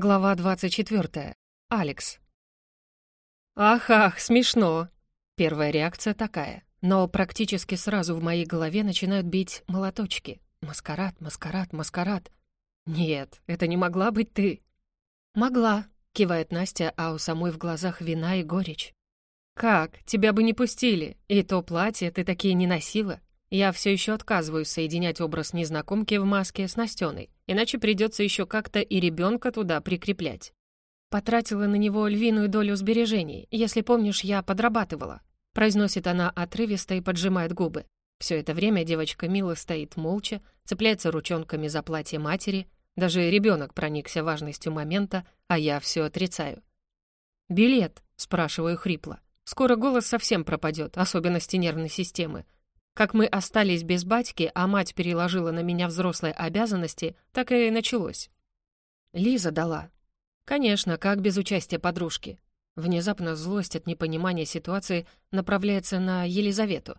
Глава 24. Алекс. «Ах-ах, смешно!» Первая реакция такая. Но практически сразу в моей голове начинают бить молоточки. Маскарад, маскарад, маскарад. «Нет, это не могла быть ты». «Могла», — кивает Настя, а у самой в глазах вина и горечь. «Как? Тебя бы не пустили. И то платье ты такие не носила. Я все еще отказываюсь соединять образ незнакомки в маске с Настеной, иначе придется еще как-то и ребенка туда прикреплять. Потратила на него львиную долю сбережений. Если помнишь, я подрабатывала. Произносит она отрывисто и поджимает губы. Все это время девочка мило стоит молча, цепляется ручонками за платье матери. Даже ребенок проникся важностью момента, а я все отрицаю. «Билет?» — спрашиваю хрипло. «Скоро голос совсем пропадет, особенности нервной системы. Как мы остались без батьки, а мать переложила на меня взрослые обязанности, так и началось. Лиза дала. Конечно, как без участия подружки. Внезапно злость от непонимания ситуации направляется на Елизавету.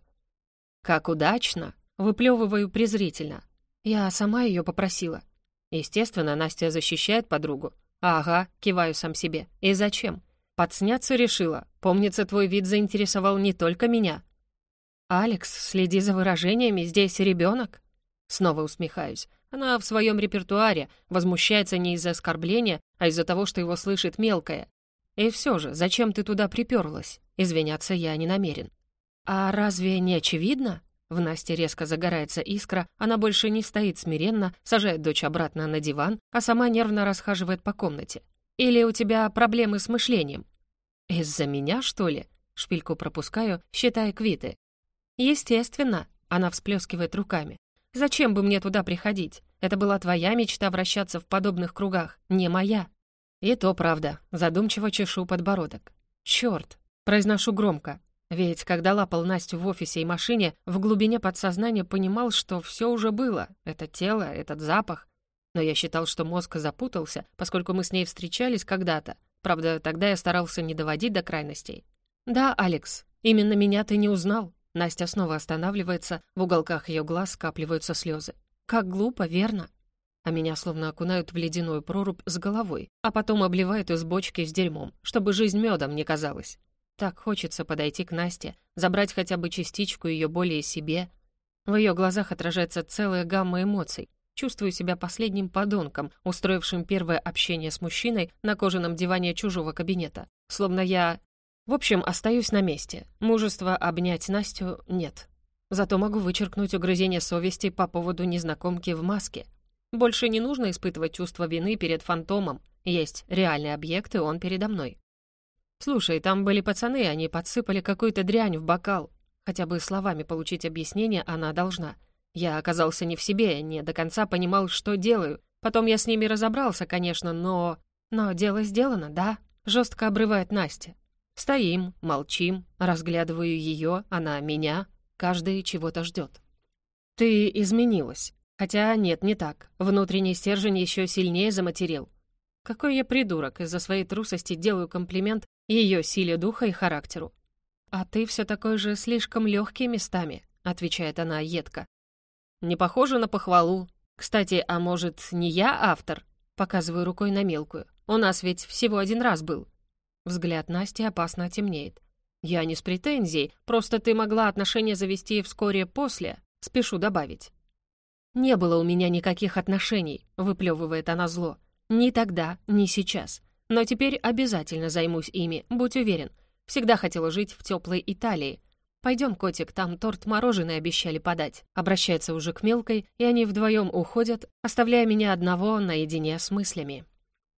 «Как удачно!» — выплевываю презрительно. Я сама ее попросила. Естественно, Настя защищает подругу. «Ага», — киваю сам себе. «И зачем?» «Подсняться решила. Помнится, твой вид заинтересовал не только меня, «Алекс, следи за выражениями, здесь ребенок. Снова усмехаюсь. Она в своем репертуаре возмущается не из-за оскорбления, а из-за того, что его слышит мелкая. И все же, зачем ты туда приперлась? Извиняться я не намерен. А разве не очевидно? В Насте резко загорается искра, она больше не стоит смиренно, сажает дочь обратно на диван, а сама нервно расхаживает по комнате. Или у тебя проблемы с мышлением? Из-за меня, что ли? Шпильку пропускаю, считая квиты. «Естественно», — она всплескивает руками. «Зачем бы мне туда приходить? Это была твоя мечта вращаться в подобных кругах, не моя». «И то правда», — задумчиво чешу подбородок. «Чёрт», — произношу громко. Ведь когда лапал Настю в офисе и машине, в глубине подсознания понимал, что все уже было. Это тело, этот запах. Но я считал, что мозг запутался, поскольку мы с ней встречались когда-то. Правда, тогда я старался не доводить до крайностей. «Да, Алекс, именно меня ты не узнал. Настя снова останавливается, в уголках ее глаз скапливаются слезы. Как глупо, верно? А меня словно окунают в ледяную прорубь с головой, а потом обливают из бочки с дерьмом, чтобы жизнь медом не казалась. Так хочется подойти к Насте, забрать хотя бы частичку ее боли и себе. В ее глазах отражается целая гамма эмоций. Чувствую себя последним подонком, устроившим первое общение с мужчиной на кожаном диване чужого кабинета. Словно я в общем, остаюсь на месте. Мужества обнять Настю нет. Зато могу вычеркнуть угрызение совести по поводу незнакомки в маске. Больше не нужно испытывать чувство вины перед фантомом. Есть реальный объект, и он передо мной. Слушай, там были пацаны, они подсыпали какую-то дрянь в бокал. Хотя бы словами получить объяснение она должна. Я оказался не в себе, не до конца понимал, что делаю. Потом я с ними разобрался, конечно, но... Но дело сделано, да? Жестко обрывает Настя. Стоим, молчим, разглядываю ее, она меня. Каждый чего-то ждет. Ты изменилась. Хотя нет, не так. Внутренний стержень еще сильнее заматерил. Какой я придурок, из-за своей трусости делаю комплимент ее силе духа и характеру. «А ты все такой же слишком легкий местами», — отвечает она едко. «Не похоже на похвалу. Кстати, а может, не я автор?» Показываю рукой на мелкую. «У нас ведь всего один раз был. Взгляд Насти опасно темнеет. «Я не с претензией, просто ты могла отношения завести вскоре после, спешу добавить». «Не было у меня никаких отношений», — выплевывает она зло. «Ни тогда, ни сейчас. Но теперь обязательно займусь ими, будь уверен. Всегда хотела жить в теплой Италии. Пойдем, котик, там торт мороженое обещали подать». Обращается уже к мелкой, и они вдвоем уходят, оставляя меня одного наедине с мыслями.